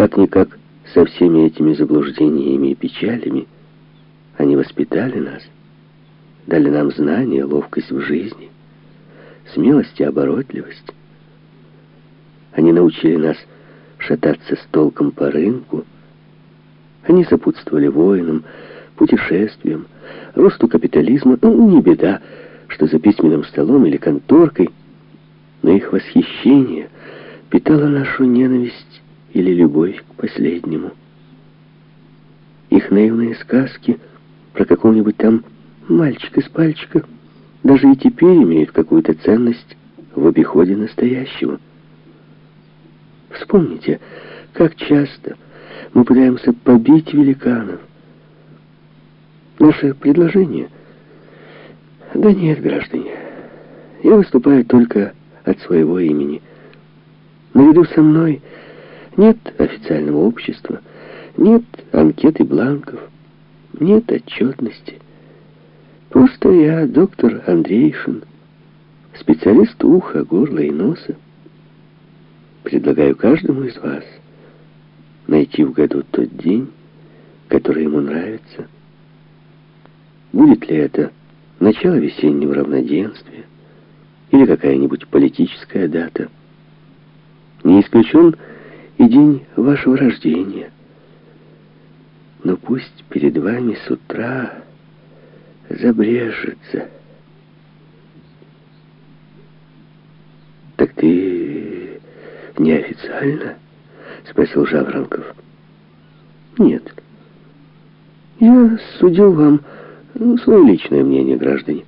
Как-никак со всеми этими заблуждениями и печалями они воспитали нас, дали нам знания, ловкость в жизни, смелость и оборотливость. Они научили нас шататься с толком по рынку. Они сопутствовали воинам, путешествиям, росту капитализма. Ну, не беда, что за письменным столом или конторкой, но их восхищение питало нашу ненависть или любовь к последнему. Их наивные сказки про какого-нибудь там мальчика с пальчика даже и теперь имеют какую-то ценность в обиходе настоящего. Вспомните, как часто мы пытаемся побить великанов. Наше предложение... Да нет, граждане, я выступаю только от своего имени. Наряду со мной нет официального общества, нет анкет и бланков, нет отчетности. Просто я доктор Андрейшин, специалист уха, горла и носа. Предлагаю каждому из вас найти в году тот день, который ему нравится. Будет ли это начало весеннего равноденствия или какая-нибудь политическая дата. Не исключен и день вашего рождения. Но пусть перед вами с утра забрежется. Так ты неофициально? Спросил Жаворонков. Нет. Я судил вам ну, свое личное мнение, граждане.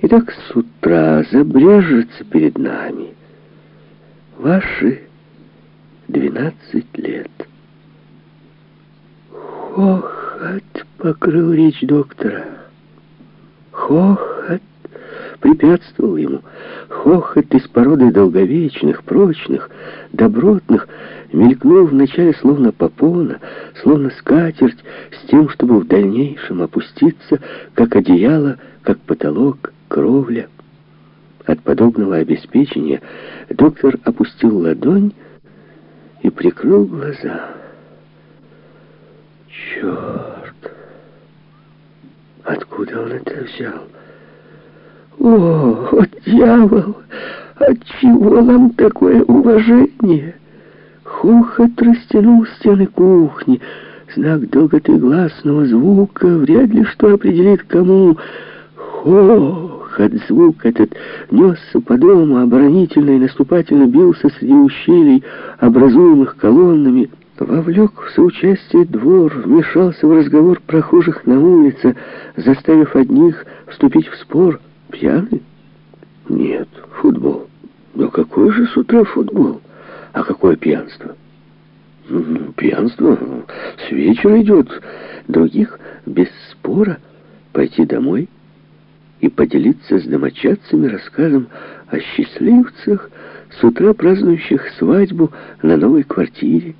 Итак, с утра забрежется перед нами ваши двенадцать лет. Хохот покрыл речь доктора. Хохот препятствовал ему. Хохот из породы долговечных, прочных, добротных, мелькнул вначале словно попона, словно скатерть, с тем, чтобы в дальнейшем опуститься, как одеяло, как потолок, кровля. От подобного обеспечения доктор опустил ладонь и прикрыл глаза. Черт! Откуда он это взял? О, дьявол! Отчего нам такое уважение? Хохот растянул стены кухни. Знак долготы гласного звука вряд ли что определит кому. Хохот, звук этот несся по дому, оборонительно и наступательно бился среди ущелий, образуемых колоннами. Вовлек в соучастие двор, вмешался в разговор прохожих на улице, заставив одних вступить в спор — Пьяный? Нет, футбол. Но какой же с утра футбол? А какое пьянство? Пьянство с вечера идет. Других без спора пойти домой и поделиться с домочадцами рассказом о счастливцах, с утра празднующих свадьбу на новой квартире.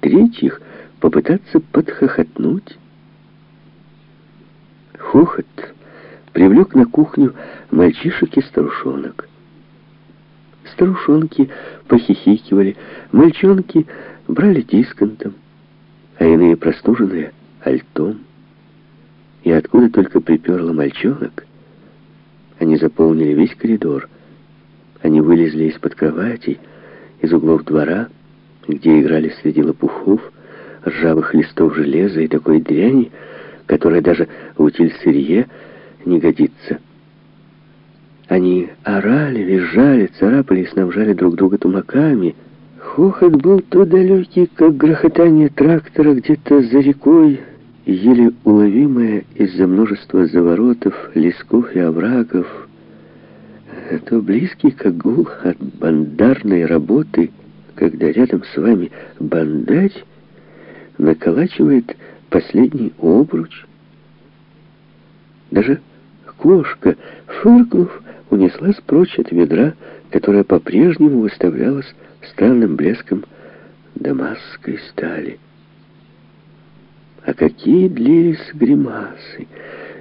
Третьих попытаться подхохотнуть. Хохот привлек на кухню мальчишек и старушонок. Старушонки похихикивали, мальчонки брали дисконтом, а иные простуженные — альтом. И откуда только приперло мальчонок, они заполнили весь коридор. Они вылезли из-под кроватей, из углов двора, где играли среди лопухов, ржавых листов железа и такой дряни, которая даже в утильсырье не годится. Они орали, визжали, царапали и снабжали друг друга тумаками. Хохот был то далекий, как грохотание трактора где-то за рекой, еле уловимое из-за множества заворотов, лесков и оврагов, то близкий, как гул от бандарной работы, когда рядом с вами бандарь наколачивает последний обруч. Даже Кошка, фыркнув, унеслась прочь от ведра, которое по-прежнему выставлялось странным блеском дамасской стали. А какие длились гримасы!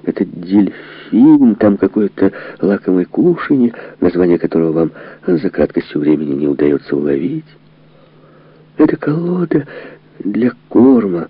Этот дельфин, там какое-то лакомое кушанье, название которого вам за краткостью времени не удается уловить. Это колода для корма.